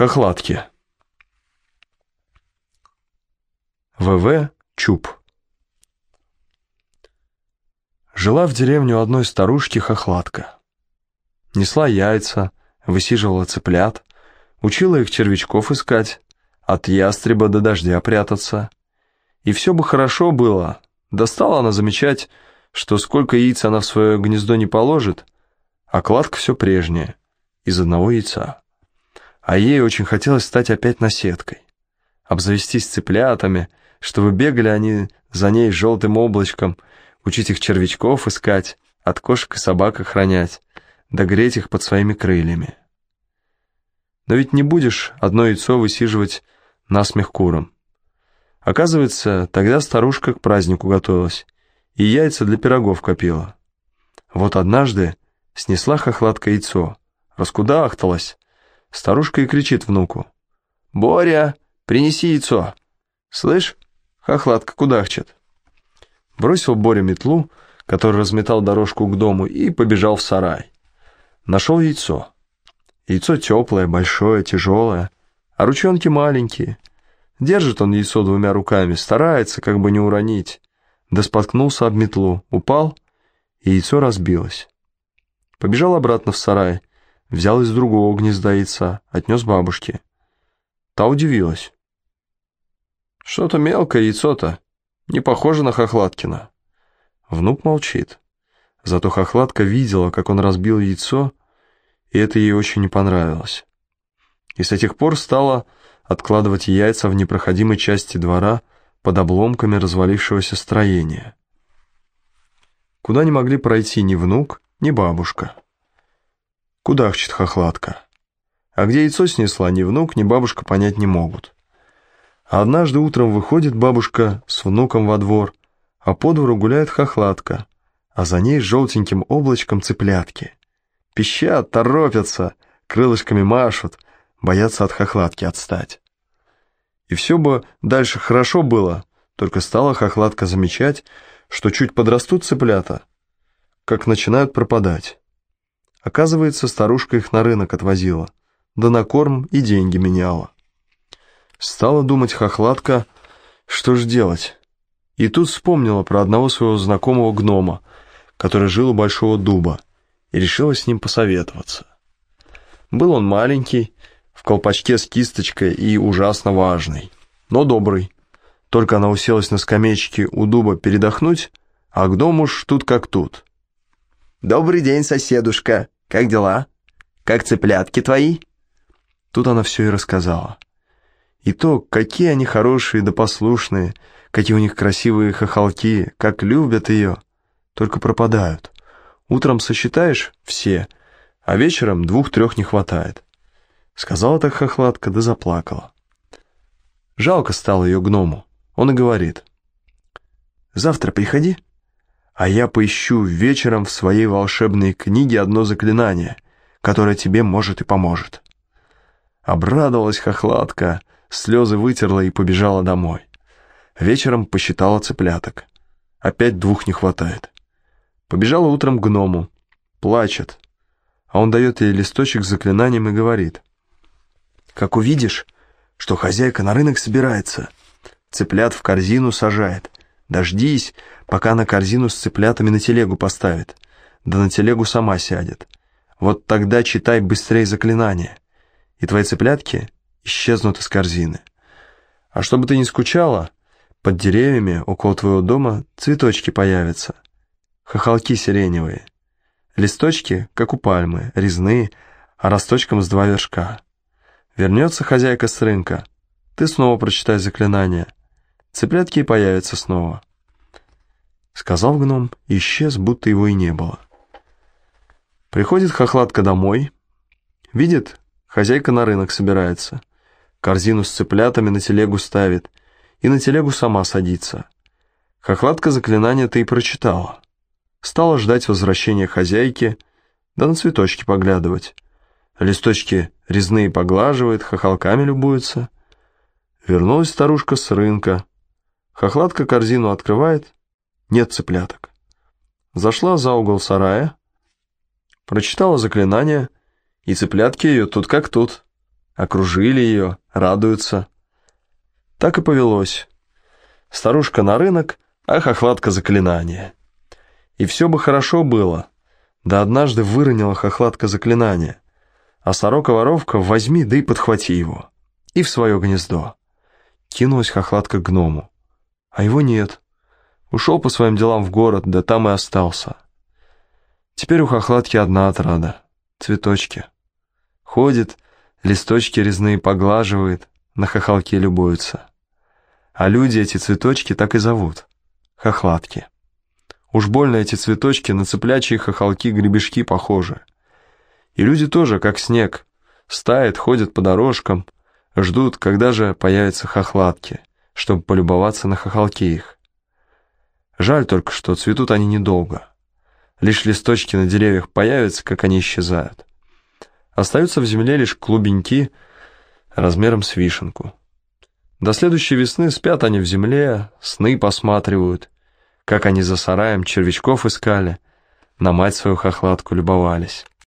Хохлатки. ВВ Чуб. Жила в деревне у одной старушки хохлатка. Несла яйца, высиживала цыплят, учила их червячков искать, от ястреба до дождя прятаться. И все бы хорошо было, да стала она замечать, что сколько яиц она в свое гнездо не положит, а кладка все прежняя, из одного яйца а ей очень хотелось стать опять наседкой, обзавестись цыплятами, чтобы бегали они за ней желтым облачком, учить их червячков искать, от кошек и собак охранять, догреть их под своими крыльями. Но ведь не будешь одно яйцо высиживать насмех курам. Оказывается, тогда старушка к празднику готовилась и яйца для пирогов копила. Вот однажды снесла хохлатка яйцо, раскудахталась, Старушка и кричит внуку. «Боря, принеси яйцо!» «Слышь, хохлатка кудахчет!» Бросил Боря метлу, который разметал дорожку к дому, и побежал в сарай. Нашел яйцо. Яйцо теплое, большое, тяжелое, а ручонки маленькие. Держит он яйцо двумя руками, старается, как бы не уронить. Да споткнулся об метлу, упал, и яйцо разбилось. Побежал обратно в сарай, Взял из другого гнезда яйца, отнес бабушке. Та удивилась. «Что-то мелкое яйцо-то, не похоже на Хохлаткина». Внук молчит. Зато Хохлатка видела, как он разбил яйцо, и это ей очень не понравилось. И с тех пор стала откладывать яйца в непроходимой части двора под обломками развалившегося строения. Куда не могли пройти ни внук, ни бабушка. Кудахчет хохлатка. А где яйцо снесла, ни внук, ни бабушка понять не могут. Однажды утром выходит бабушка с внуком во двор, а по двору гуляет хохлатка, а за ней желтеньким облачком цыплятки. Пищат, торопятся, крылышками машут, боятся от хохлатки отстать. И все бы дальше хорошо было, только стала хохлатка замечать, что чуть подрастут цыплята, как начинают пропадать. Оказывается, старушка их на рынок отвозила, да на корм и деньги меняла. Стала думать хохлатка, что ж делать. И тут вспомнила про одного своего знакомого гнома, который жил у большого дуба, и решила с ним посоветоваться. Был он маленький, в колпачке с кисточкой и ужасно важный, но добрый. Только она уселась на скамеечке у дуба передохнуть, а гном уж тут как тут — «Добрый день, соседушка. Как дела? Как цыплятки твои?» Тут она все и рассказала. И то, какие они хорошие да послушные, какие у них красивые хохолки, как любят ее, только пропадают. Утром сосчитаешь все, а вечером двух-трех не хватает. Сказала так хохлатка, да заплакала. Жалко стало ее гному. Он и говорит. «Завтра приходи, а я поищу вечером в своей волшебной книге одно заклинание, которое тебе может и поможет». Обрадовалась хохлатка, слезы вытерла и побежала домой. Вечером посчитала цыпляток. Опять двух не хватает. Побежала утром к гному. Плачет. А он дает ей листочек с заклинанием и говорит. «Как увидишь, что хозяйка на рынок собирается, цыплят в корзину сажает, Дождись, пока на корзину с цыплятами на телегу поставит, да на телегу сама сядет. Вот тогда читай быстрее заклинание, и твои цыплятки исчезнут из корзины. А чтобы ты не скучала, под деревьями около твоего дома цветочки появятся, хохолки сиреневые, листочки, как у пальмы, резные, а росточком с два вершка. Вернется хозяйка с рынка, ты снова прочитай заклинание — Цыплятки появятся снова. Сказал гном исчез, будто его и не было. Приходит хохлатка домой. Видит, хозяйка на рынок собирается. Корзину с цыплятами на телегу ставит. И на телегу сама садится. Хохлатка заклинание-то и прочитала. Стала ждать возвращения хозяйки, да на цветочки поглядывать. Листочки резные поглаживает, хохолками любуется. Вернулась старушка с рынка, Хохлатка корзину открывает, нет цыпляток. Зашла за угол сарая, прочитала заклинание, и цыплятки ее тут как тут. окружили ее, радуются. Так и повелось. Старушка на рынок, а хохлатка заклинание. И все бы хорошо было, да однажды выронила хохлатка заклинание, а сорока-воровка возьми да и подхвати его, и в свое гнездо. Кинулась хохлатка к гному, а его нет. Ушел по своим делам в город, да там и остался. Теперь у хохлатки одна отрада — цветочки. Ходит, листочки резные поглаживает, на хохолке любуется. А люди эти цветочки так и зовут — хохлатки. Уж больно эти цветочки на цыплячьи хохолки-гребешки похожи. И люди тоже, как снег, стают, ходят по дорожкам, ждут, когда же появятся хохлатки, чтобы полюбоваться на хохолки их. Жаль только, что цветут они недолго. Лишь листочки на деревьях появятся, как они исчезают. Остаются в земле лишь клубеньки размером с вишенку. До следующей весны спят они в земле, сны посматривают, как они за сараем червячков искали, на мать свою хохлатку любовались.